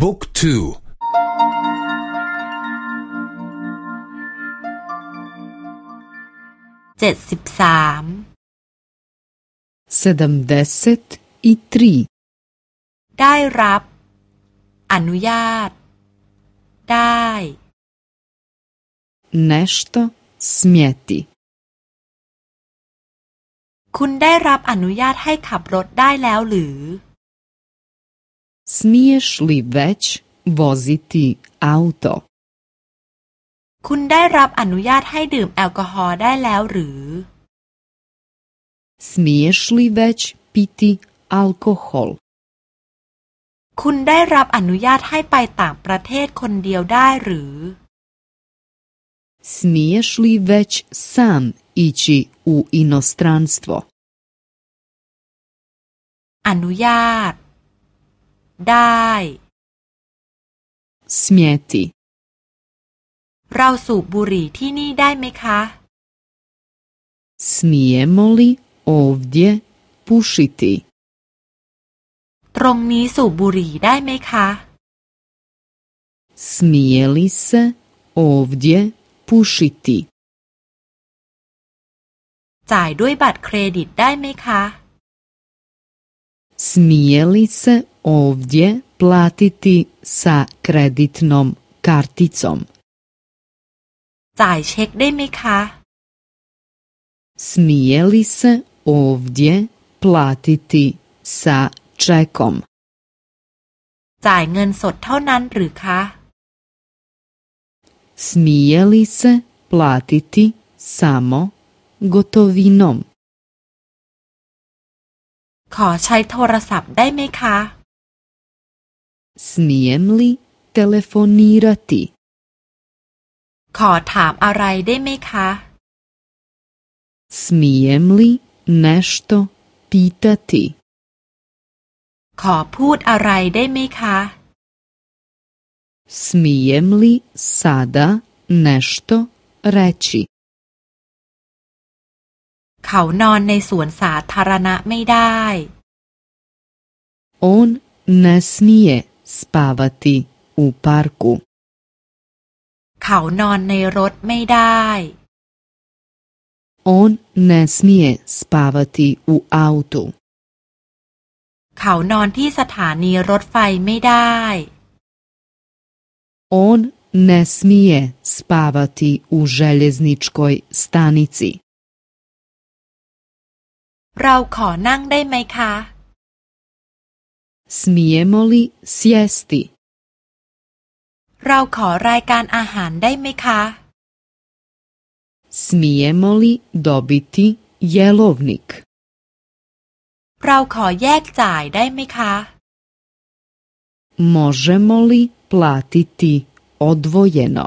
book twoเจ็ดสิบสาม sedamdeset i tri ได้รับ อนุญาต ได้ nešto smjeti คุณได้รับอนุญาตให้ขับรถได้แล้วหรือ Smiješ li već voziti auto คุณได้รับอนุญาตให้ดื่มแอลกอฮอล์ได้แล้วหรือ Smiješ li već piti alkohol คุณได้รับอนุญาตให้ไปต่างประเทศคนเดียวได้หรือ Smiješ li već sam ići u inostranstvo อนุญาต ได้ smjeti เราสูบบุหรี่ที่นี่ได้ไหมคะ Smijemo li ovdje pušiti ตรงนี้สูบบุหรี่ได้ไหมคะ Smije li se ovdje pušiti จ่ายด้วยบัตรเครดิตได้ไหมคะ Smije li se ovdje platiti sa kreditnom karticom จ่ายเช็คได้ไหมคะ Smije li se ovdje platiti sa čekom จ่ายเงินสดเท่านั้นหรือคะ Smije li se platiti samo gotovinom ขอใช้โทรศัพท์ได้ไหมคะ Smijem li telefonirati ขอถามอะไรได้ไหมคะ Smijem li nešto pitati ขอพูดอะไรได้ไหมคะ Smijem li sada nešto reći เขานอนในสวนสาธารณะไม่ได้ On ne smije spavati u parku เขานอนในรถไม่ได้ On ne smije spavati u autu เขานอนที่สถานีรถไฟไม่ได้ On ne smije spavati u željezničkoj stanici เราขอนั่งได้ไหมคะ Smijemo li sjesti เราขอรายการอาหารได้ไหมคะ Smijemo li dobiti jelovnik เราขอแยกจ่ายได้ไหมคะ Možemo li platiti odvojeno